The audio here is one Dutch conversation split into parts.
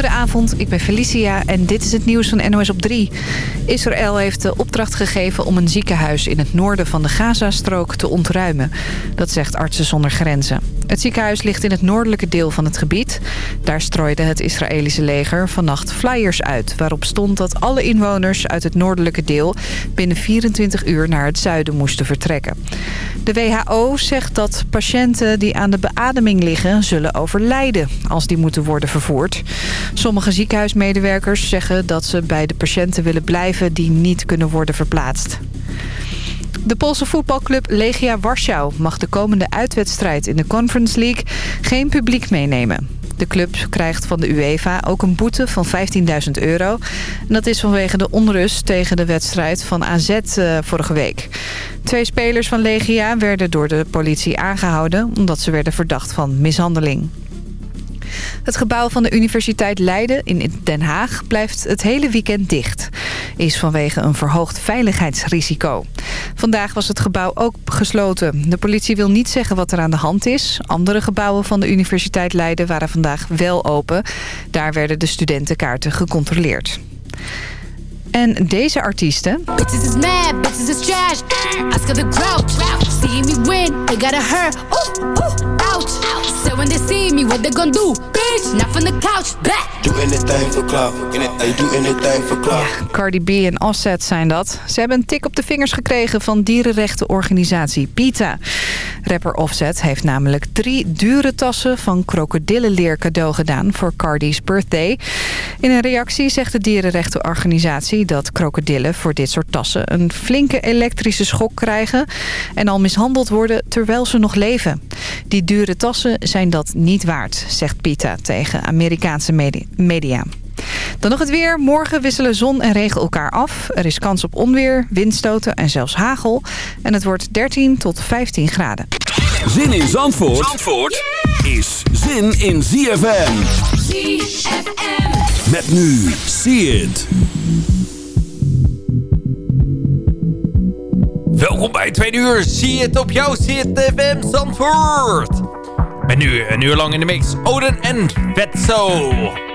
Goedenavond, ik ben Felicia en dit is het nieuws van NOS op 3. Israël heeft de opdracht gegeven om een ziekenhuis in het noorden van de Gazastrook te ontruimen. Dat zegt Artsen zonder Grenzen. Het ziekenhuis ligt in het noordelijke deel van het gebied. Daar strooide het Israëlische leger vannacht flyers uit... waarop stond dat alle inwoners uit het noordelijke deel... binnen 24 uur naar het zuiden moesten vertrekken. De WHO zegt dat patiënten die aan de beademing liggen... zullen overlijden als die moeten worden vervoerd. Sommige ziekenhuismedewerkers zeggen dat ze bij de patiënten willen blijven... die niet kunnen worden verplaatst. De Poolse voetbalclub Legia Warschau mag de komende uitwedstrijd in de Conference League geen publiek meenemen. De club krijgt van de UEFA ook een boete van 15.000 euro. En dat is vanwege de onrust tegen de wedstrijd van AZ uh, vorige week. Twee spelers van Legia werden door de politie aangehouden... omdat ze werden verdacht van mishandeling. Het gebouw van de Universiteit Leiden in Den Haag blijft het hele weekend dicht. Is vanwege een verhoogd veiligheidsrisico. Vandaag was het gebouw ook gesloten. De politie wil niet zeggen wat er aan de hand is. Andere gebouwen van de Universiteit Leiden waren vandaag wel open. Daar werden de studentenkaarten gecontroleerd. En deze artiesten... When they see me, what they gonna do? Bitch, not from the couch, back. Do anything for clout. They do anything for clout. Ja, Cardi B en Offset zijn dat. Ze hebben een tik op de vingers gekregen van dierenrechtenorganisatie PETA. Rapper Offset heeft namelijk drie dure tassen van krokodillenleer cadeau gedaan voor Cardi's birthday. In een reactie zegt de dierenrechtenorganisatie dat krokodillen voor dit soort tassen een flinke elektrische schok krijgen en al mishandeld worden terwijl ze nog leven. Die dure tassen zijn dat niet waard, zegt Pita tegen Amerikaanse media. Dan nog het weer. Morgen wisselen zon en regen elkaar af. Er is kans op onweer, windstoten en zelfs hagel. En het wordt 13 tot 15 graden. Zin in Zandvoort, Zandvoort is zin in ZFM. ZFM. Met nu. See it. Welkom bij Tweede Uur. Zie het op jouw CFM Zandvoort. Ben nu een uur lang in de mix. Oden en Vetso.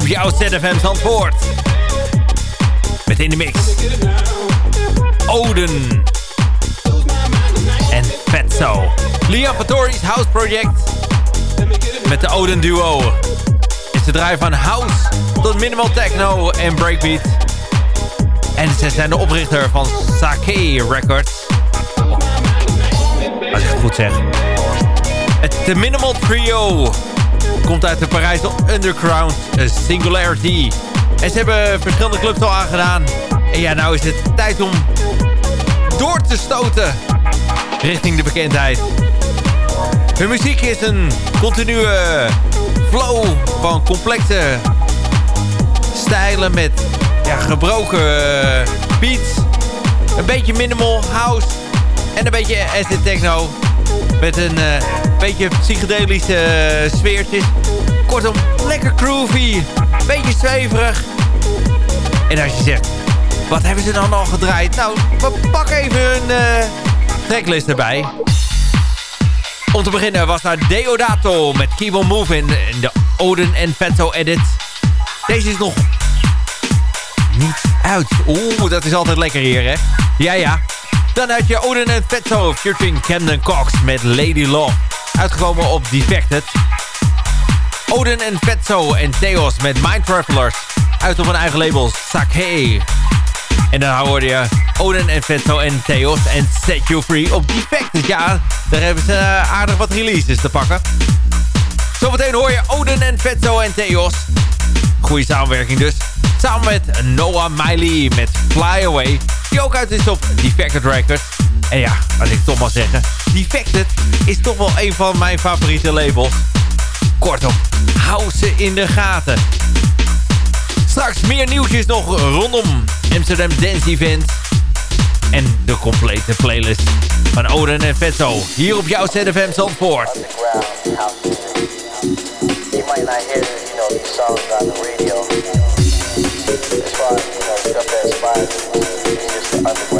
ZFM Zandvoort. Met in de mix. Oden. En Fatso. Liam Patori's House Project. Met de Oden duo. Is de draai van house tot minimal techno en breakbeat. En ze zijn de oprichter van Sake Records. Als ik het goed zeg. Het The Minimal Trio komt uit de Parijse underground Singularity. En ze hebben verschillende clubs al aangedaan. En ja, nou is het tijd om door te stoten richting de bekendheid. Hun muziek is een continue flow van complexe stijlen met ja, gebroken beats. Een beetje minimal house en een beetje acid techno. Met een uh, beetje psychedelische uh, sfeertjes. Kortom, lekker groovy. Beetje zweverig. En als je zegt, wat hebben ze dan al gedraaid? Nou, we pakken even hun uh, tracklist erbij. Om te beginnen was daar Deodato met Keep On Moving in de Odin en Fento edit. Deze is nog niet uit. Oeh, dat is altijd lekker hier, hè? Ja, ja. Dan had je Odin en Fetto featuring Camden Cox met Lady Love. Uitgekomen op Defected. Odin en Fetzo en Theos met Mind Travelers. Uit op een eigen label, Sake. En dan hoorde je Odin en Fetzo en Theos en Set You Free op Defected. Ja, daar hebben ze uh, aardig wat releases te pakken. Zometeen hoor je Odin en Fetzo en Theos. Goeie samenwerking dus. Samen met Noah Miley met Fly Away. Die ook uit is op Defected Records. En ja, wat ik toch maar zeggen. Defected is toch wel een van mijn favoriete labels. Kortom, hou ze in de gaten. Straks meer nieuwtjes nog rondom Amsterdam Dance Event. En de complete playlist van Oden en Vetso. Hier op jouw ZFM Zandvoort. You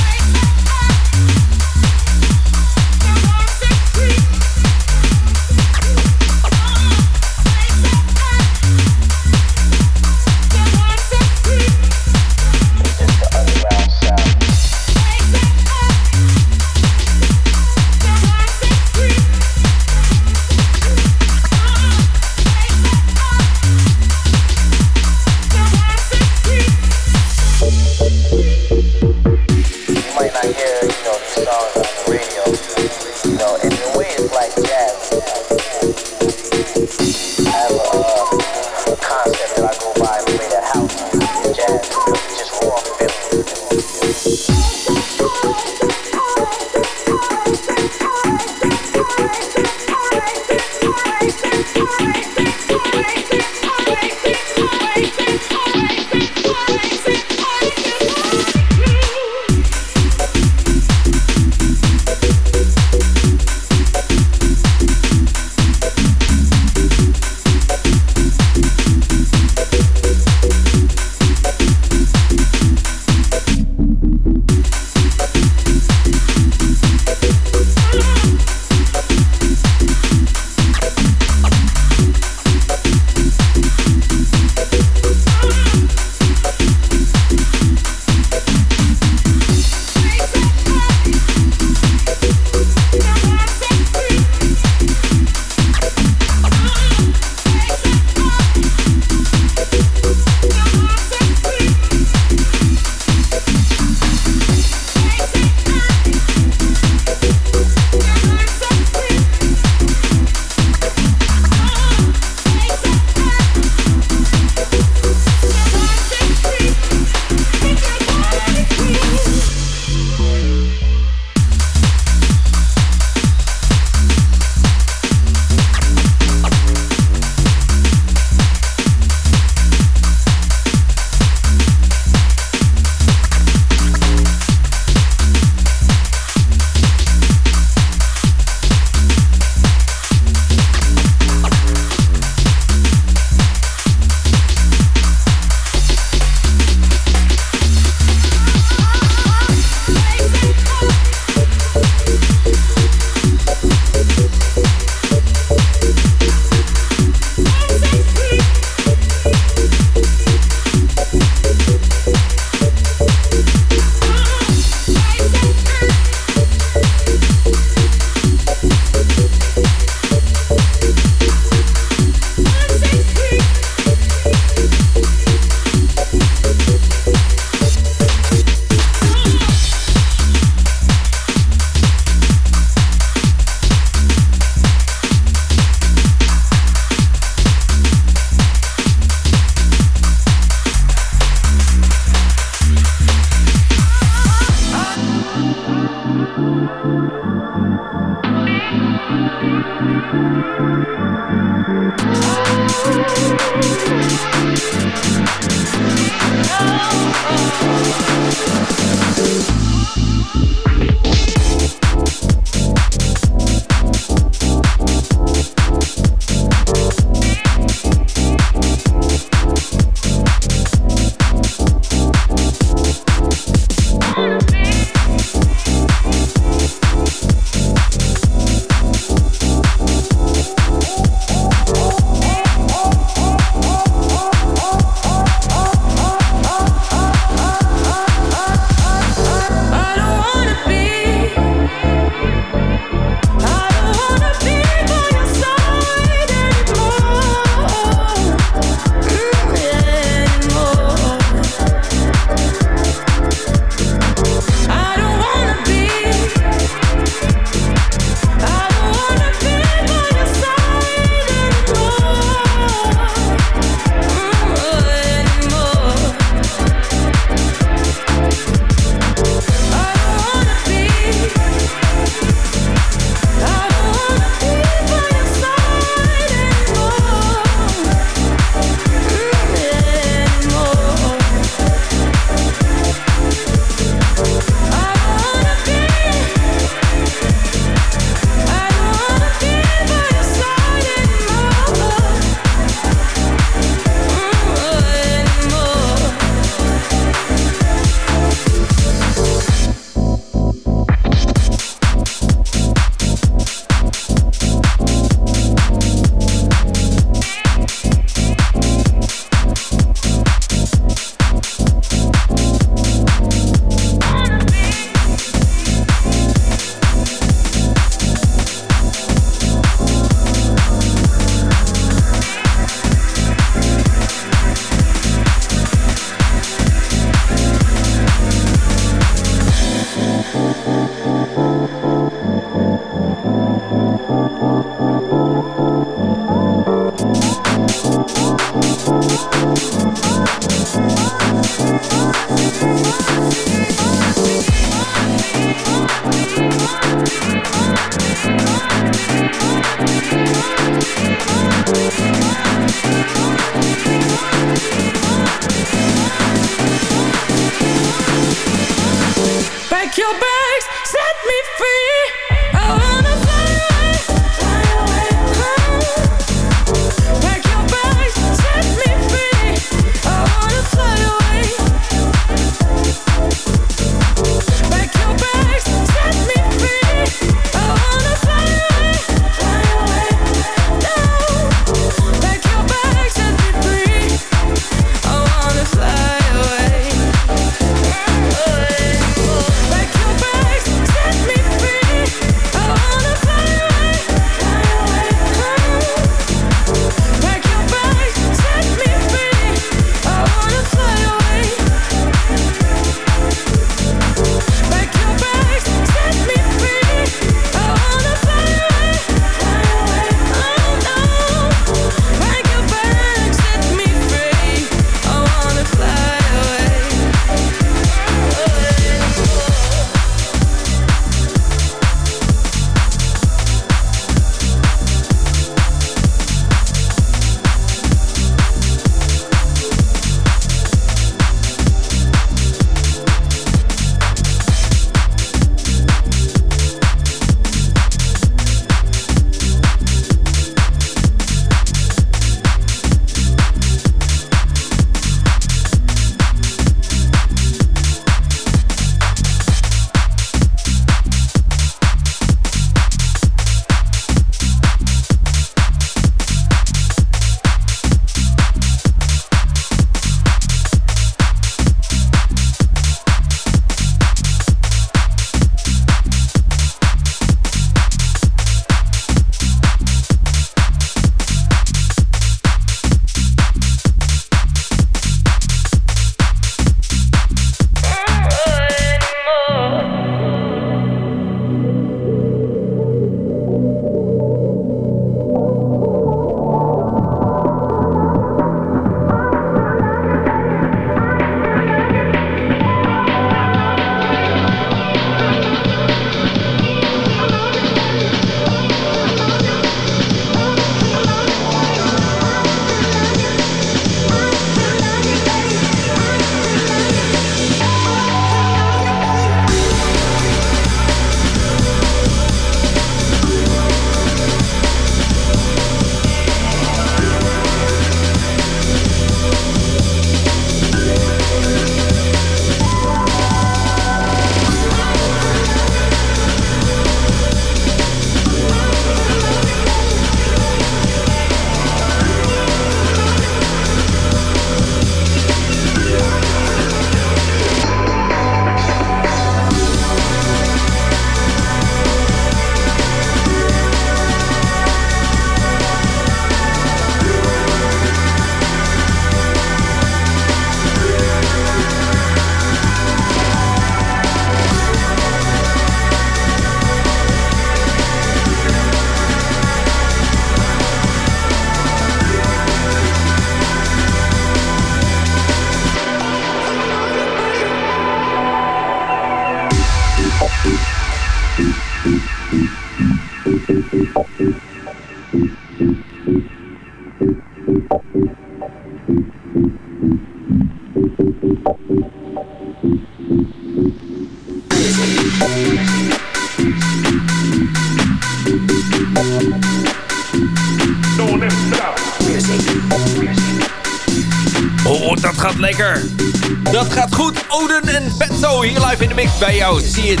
bij jou. See it.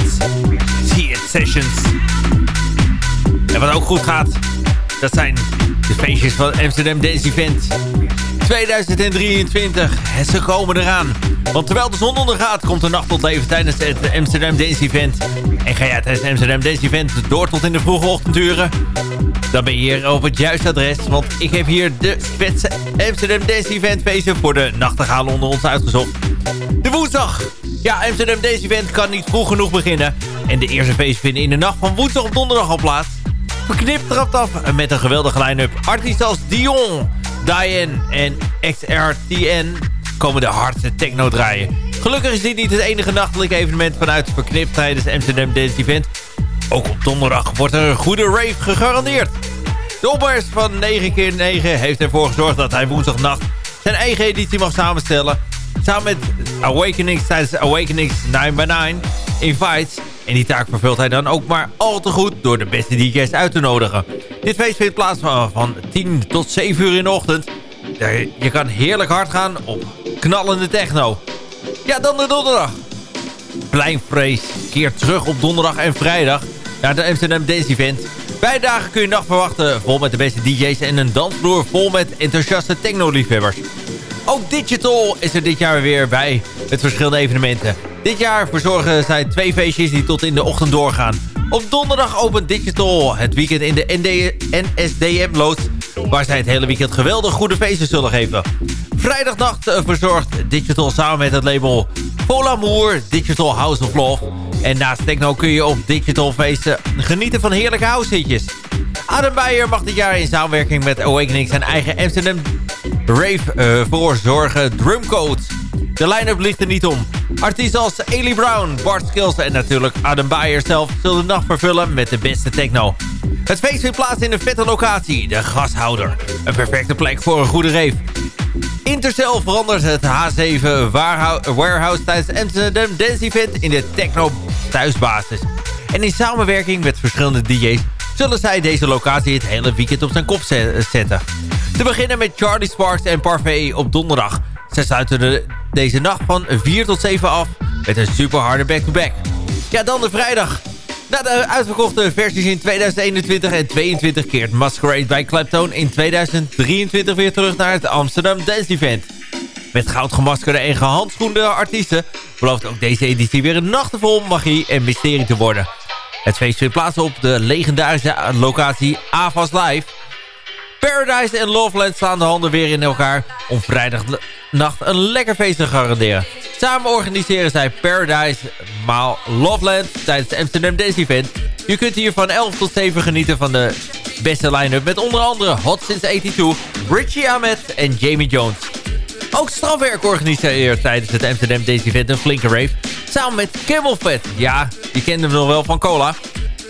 See it sessions. En wat ook goed gaat, dat zijn de feestjes van Amsterdam Dance Event 2023. En ze komen eraan. Want terwijl de zon ondergaat, komt de nacht tot leven tijdens het Amsterdam Dance Event. En ga jij tijdens het Amsterdam Dance Event door tot in de vroege ochtenduren? Dan ben je hier op het juiste adres. Want ik heb hier de vetste Amsterdam Dance Event feesten voor de nachtegalen onder ons uitgezocht. De woensdag. Ja, Amsterdam Dance Event kan niet vroeg genoeg beginnen. En de eerste feest vinden in de nacht van woensdag op donderdag al plaats. Verknipt trapt af met een geweldige line-up. Artiesten als Dion, Diane en XRTN komen de hardste techno draaien. Gelukkig is dit niet het enige nachtelijke evenement vanuit Verknipt tijdens Amsterdam Dance Event. Ook op donderdag wordt er een goede rave gegarandeerd. De van 9 keer 9 heeft ervoor gezorgd dat hij woensdagnacht zijn eigen editie mag samenstellen. Samen met Awakenings tijdens Awakenings 9 by 9 Invites. En die taak vervult hij dan ook maar al te goed door de beste DJ's uit te nodigen. Dit feest vindt plaats van, van 10 tot 7 uur in de ochtend. Je kan heerlijk hard gaan op knallende techno. Ja, dan de donderdag. Pleinvrees keert terug op donderdag en vrijdag naar de Amsterdam Dance Event. Beide dagen kun je nacht verwachten vol met de beste DJ's en een dansvloer vol met enthousiaste techno-liefhebbers. Ook Digital is er dit jaar weer bij met verschillende evenementen. Dit jaar verzorgen zij twee feestjes die tot in de ochtend doorgaan. Op donderdag opent Digital het weekend in de NSDM-loods... waar zij het hele weekend geweldig goede feesten zullen geven. Vrijdagnacht eh, verzorgt Digital samen met het label Polamour Digital House of Love... En naast techno kun je op digital feesten genieten van heerlijke house hitjes. Adam mag dit jaar in samenwerking met Awakening zijn eigen Amsterdam Rave uh, voorzorgen drumcode. De line-up ligt er niet om. Artiesten als Ailey Brown, Bart Skills en natuurlijk Adam Beyer zelf zullen de nacht vervullen met de beste techno. Het feest vindt plaats in een vette locatie, de Gashouder. Een perfecte plek voor een goede rave. Intercell verandert het H7 Warehouse tijdens Amsterdam Dance Event in de Techno thuisbasis. En in samenwerking met verschillende DJ's zullen zij deze locatie het hele weekend op zijn kop zetten. Te beginnen met Charlie Sparks en Parfait op donderdag. Zij sluiten de, deze nacht van 4 tot 7 af met een super harde back-to-back. Ja, dan de vrijdag. Na de uitverkochte versies in 2021 en 2022 keert Masquerade bij Clapton in 2023 weer terug naar het Amsterdam Dance Event. Met goud gemaskerde en gehandschoende artiesten belooft ook deze editie weer een nacht vol magie en mysterie te worden. Het feest vindt plaats op de legendarische locatie Avas Live. Paradise en Loveland slaan de handen weer in elkaar om vrijdagnacht een lekker feest te garanderen. Samen organiseren zij Paradise maal Loveland tijdens het Amsterdam Dance Event. Je kunt hier van 11 tot 7 genieten van de beste line-up met onder andere Hot Since 82, Richie Ahmed en Jamie Jones. Ook strafwerk organiseert tijdens het Amsterdam Dance Event een flinke rave. Samen met Camel Fat. Ja, die kenden we nog wel van cola.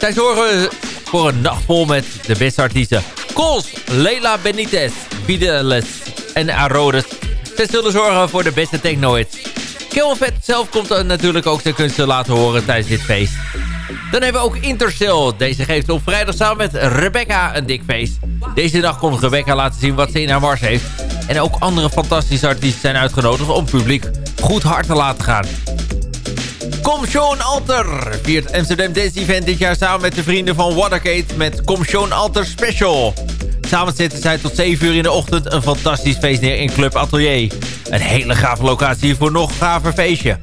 Zij zorgen voor een nacht vol met de beste artiesten. Cols, Leila Benitez, Fidelis en Arodes. Zij zullen zorgen voor de beste techno-hits. Fat zelf komt natuurlijk ook zijn kunsten laten horen tijdens dit feest. Dan hebben we ook Intercell. Deze geeft op vrijdag samen met Rebecca een dik feest. Deze dag komt Rebecca laten zien wat ze in haar mars heeft. En ook andere fantastische artiesten zijn uitgenodigd om het publiek goed hard te laten gaan. Kom Sean Alter viert Amsterdam Dance Event dit jaar samen met de vrienden van Watergate met Kom Sean Alter Special. Samen zetten zij tot 7 uur in de ochtend een fantastisch feest neer in Club Atelier. Een hele gave locatie voor nog gaver feestje.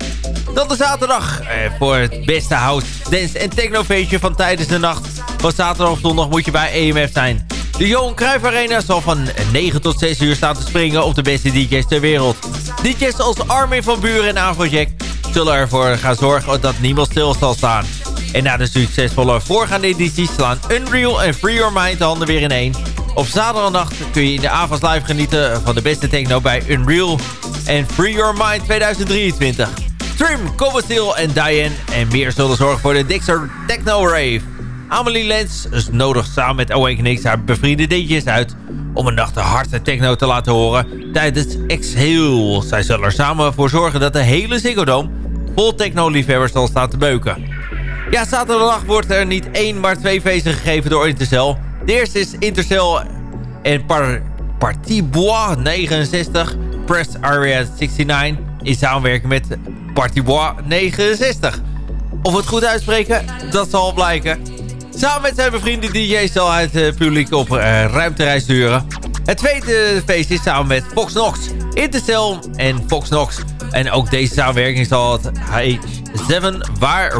Dan de zaterdag eh, voor het beste house, dance en technofeestje van tijdens de nacht. Van zaterdag of zondag moet je bij EMF zijn. De Johan Cruijff Arena zal van 9 tot 6 uur staan te springen op de beste DJ's ter wereld. DJ's als Armin van Buren en Afrojack zullen ervoor gaan zorgen dat niemand stil zal staan. En na de succesvolle voorgaande edities slaan Unreal en Free Your Mind de handen weer in één. Op zaterdagnacht kun je in de avonds live genieten van de beste techno bij Unreal en Free Your Mind 2023. Trim, Cobblesteel en Diane en meer zullen zorgen voor de Dixer Techno Rave. Amelie Lens nodigt samen met Awakenings haar bevriende DJ's uit... om een nacht de harde techno te laten horen tijdens Exhale. Zij zullen er samen voor zorgen dat de hele Ziggo Dome vol techno-liefhebbers zal staan te beuken. Ja, zaterdag wordt er niet één, maar twee feesten gegeven door Intercell. De eerste is Intercell en Par Partie Bois 69, Press Area 69... in samenwerking met Partie Bois 69. Of we het goed uitspreken, dat zal blijken. Samen met zijn bevriende DJ zal het uh, publiek op uh, ruimtereis sturen. Het tweede feest is samen met Fox Knox, Intercell en Fox Knox. En ook deze samenwerking zal het H7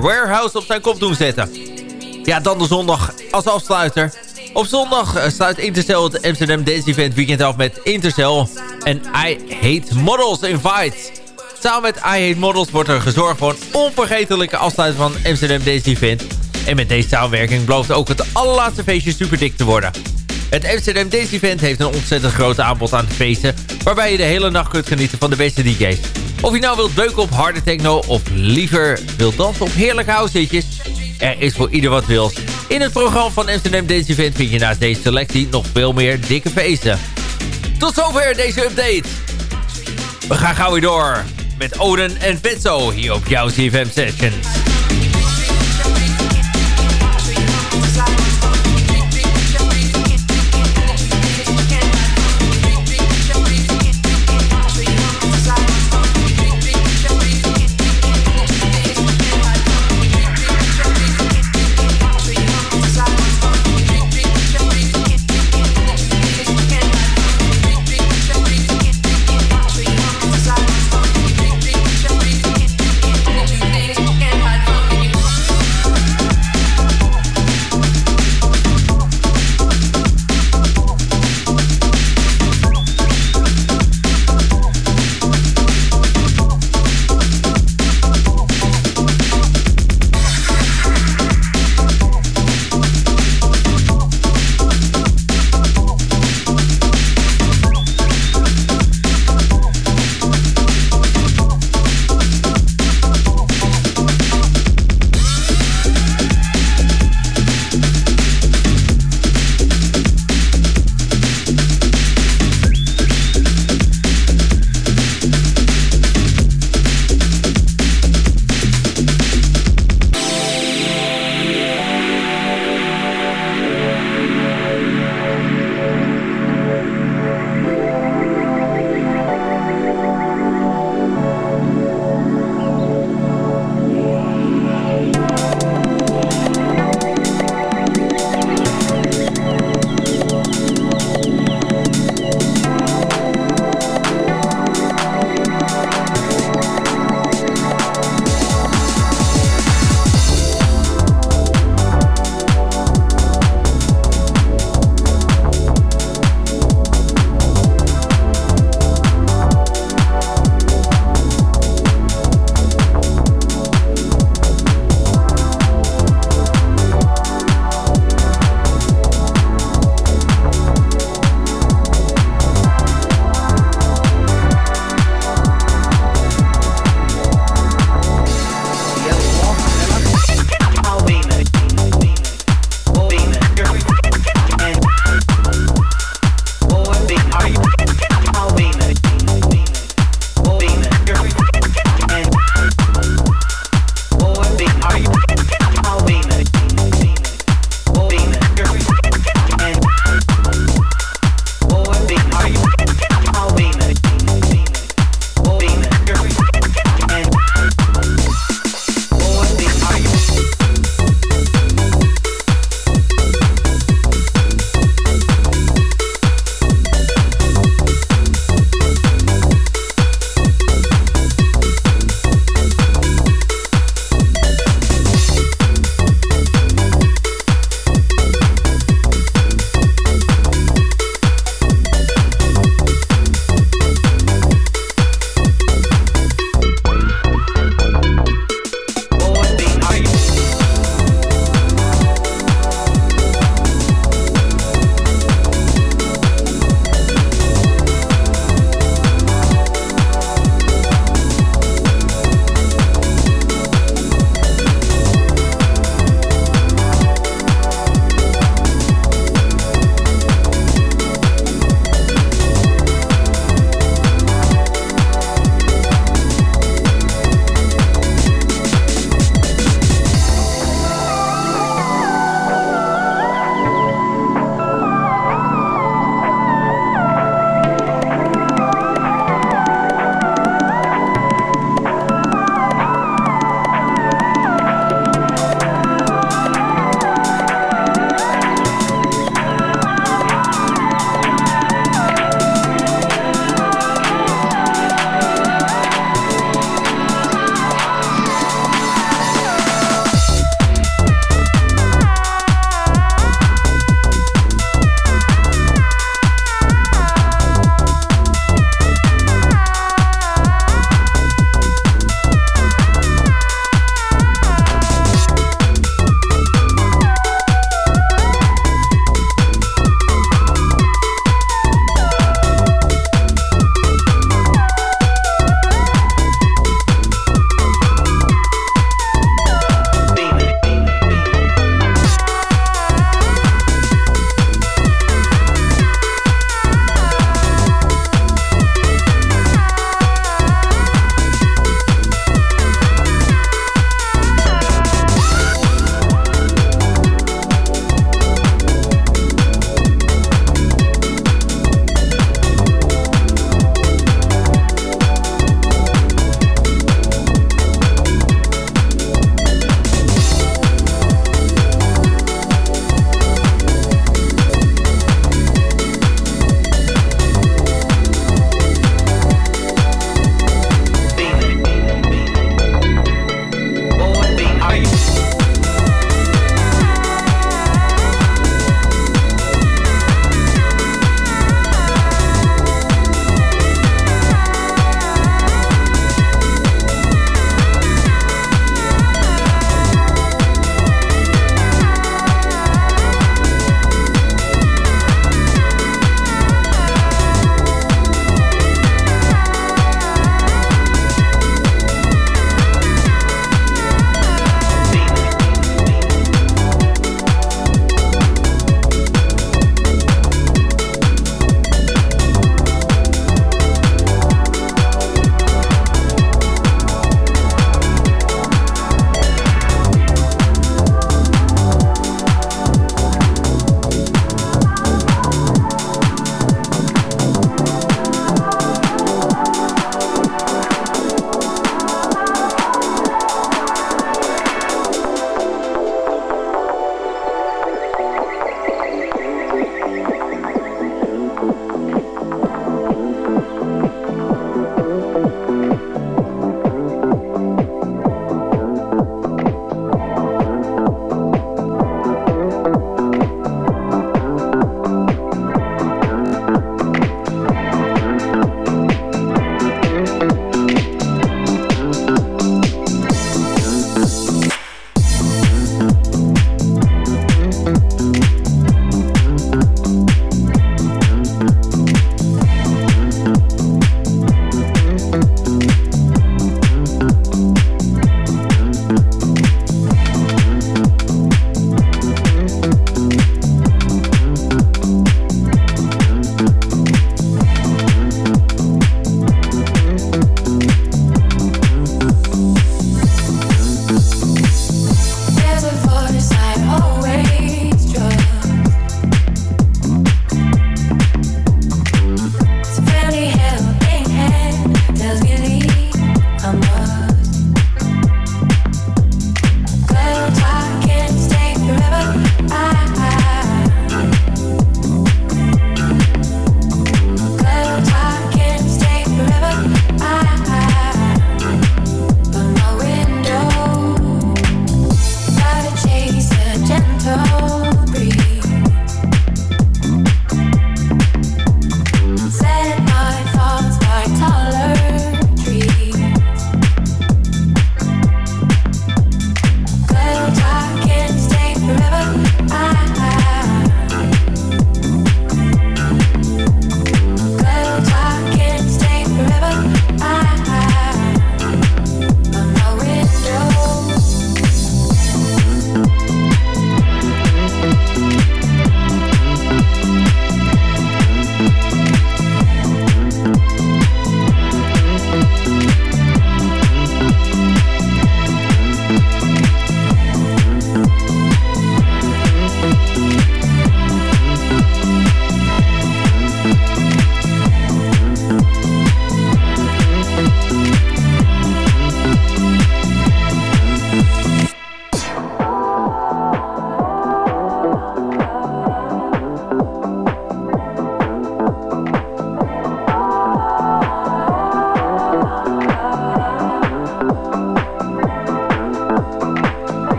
Warehouse op zijn kop doen zetten. Ja, dan de zondag als afsluiter. Op zondag eh, sluit Intercell het Amsterdam Dance Event weekend af met Intercell en I Hate Models Invite. Samen met I Hate Models wordt er gezorgd voor een onvergetelijke afsluiting van Amsterdam Dance Event. En met deze samenwerking belooft ook het allerlaatste feestje super dik te worden. Het Amsterdam Dance Event heeft een ontzettend groot aanbod aan feesten... waarbij je de hele nacht kunt genieten van de beste DJ's. Of je nou wilt beuken op harde techno of liever wilt dansen op heerlijke housezitjes... er is voor ieder wat wils. In het programma van Amsterdam Dance Event vind je naast deze selectie nog veel meer dikke feesten. Tot zover deze update. We gaan gauw weer door met Oden en Vetso hier op jouw CFM. Sessions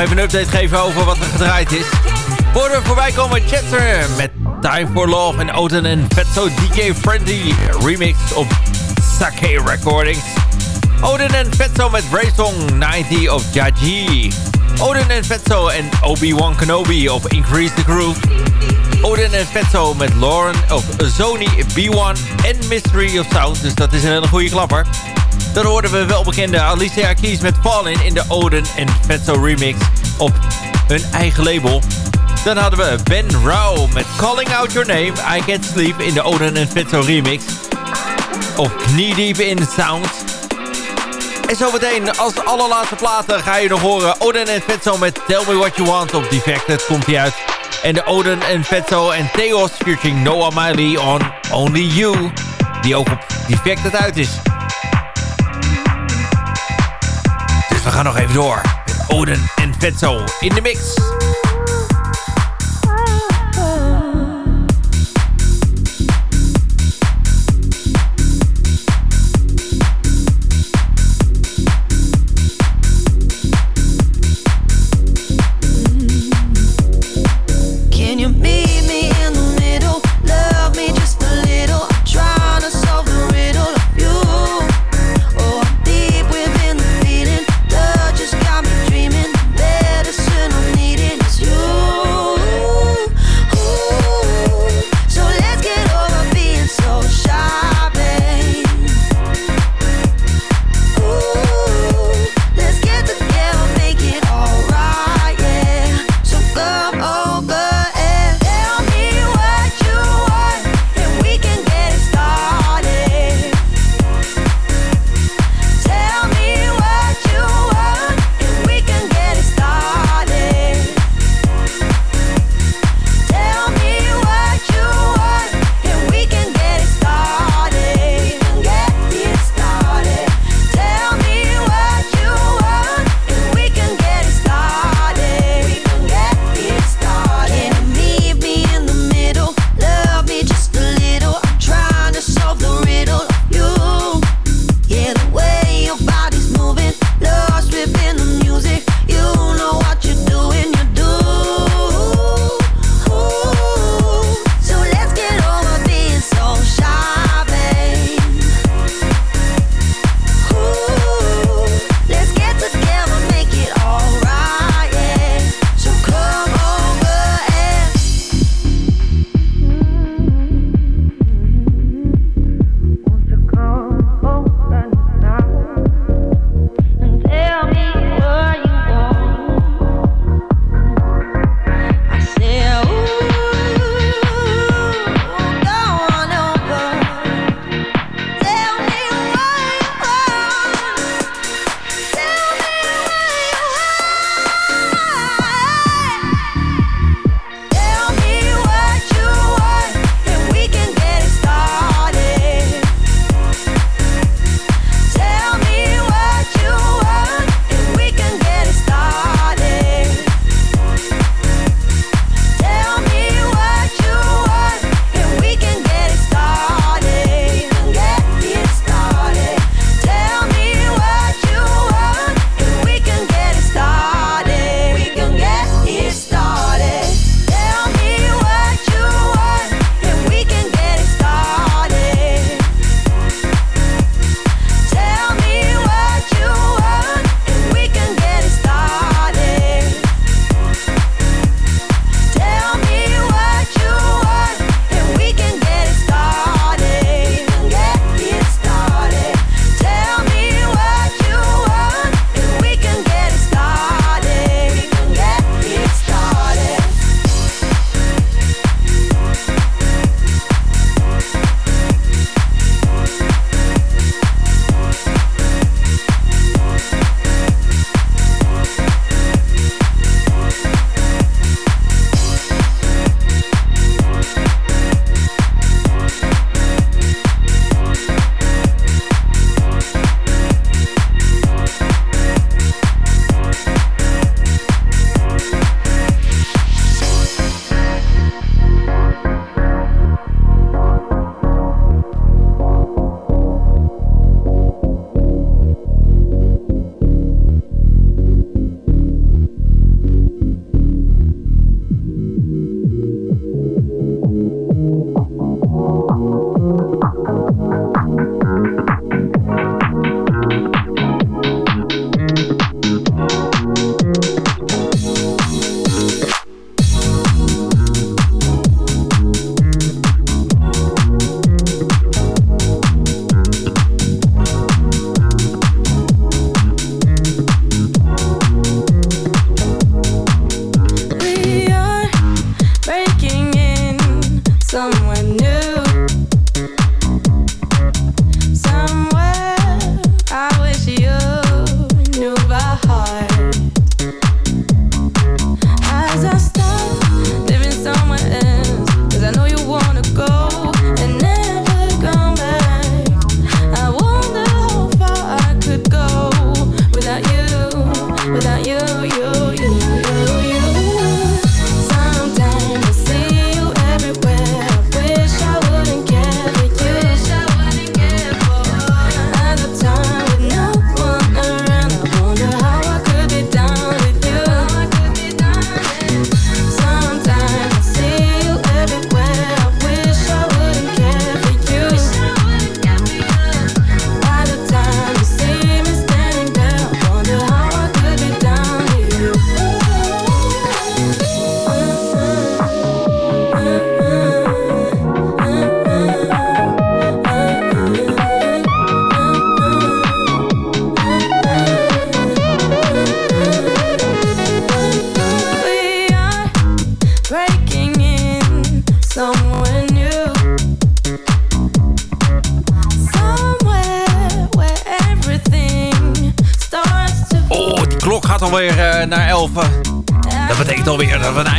even een update geven over wat er gedraaid is. Worden we voorbij komen Chester met Time for Love en Odin en Vetso DJ Friendly remix op Sake Recordings. Odin en Vetso met Song 90 of Jaji. Odin en Vetso en Obi-Wan Kenobi op Increase the Groove. Odin en Vetso met Lauren of Sony B1 en Mystery of Sound. Dus dat is een hele goede klapper. Dan hoorden we wel bekende Alicia Keys met Fallin in de Odin en Vetso remix op hun eigen label. Dan hadden we Ben Rao met Calling Out Your Name, I Can't Sleep in de Odin en Vetso remix. Of Knee Deep in the Sound. En zometeen als allerlaatste platen ga je nog horen Odin en Vetso met Tell Me What You Want op Defected komt hij uit. En de Odin en Vetso en Theos featuring Noah Miley on Only You. Die ook op Defected uit is. Gaan nog even door met Odin en Vetso in de mix.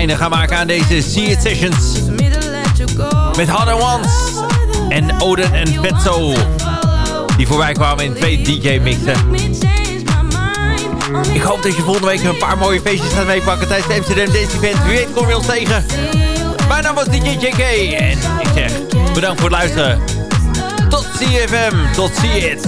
Einde gaan maken aan deze See It Sessions. Met Harder Ones en Oden en Petzo. Die voorbij kwamen in twee DJ-mixen. Ik hoop dat je volgende week een paar mooie feestjes gaat meepakken tijdens de Amsterdam Dance Event. Wie weet kom je ons tegen. Mijn naam was DJ JK en ik zeg bedankt voor het luisteren. Tot CFM, tot See It.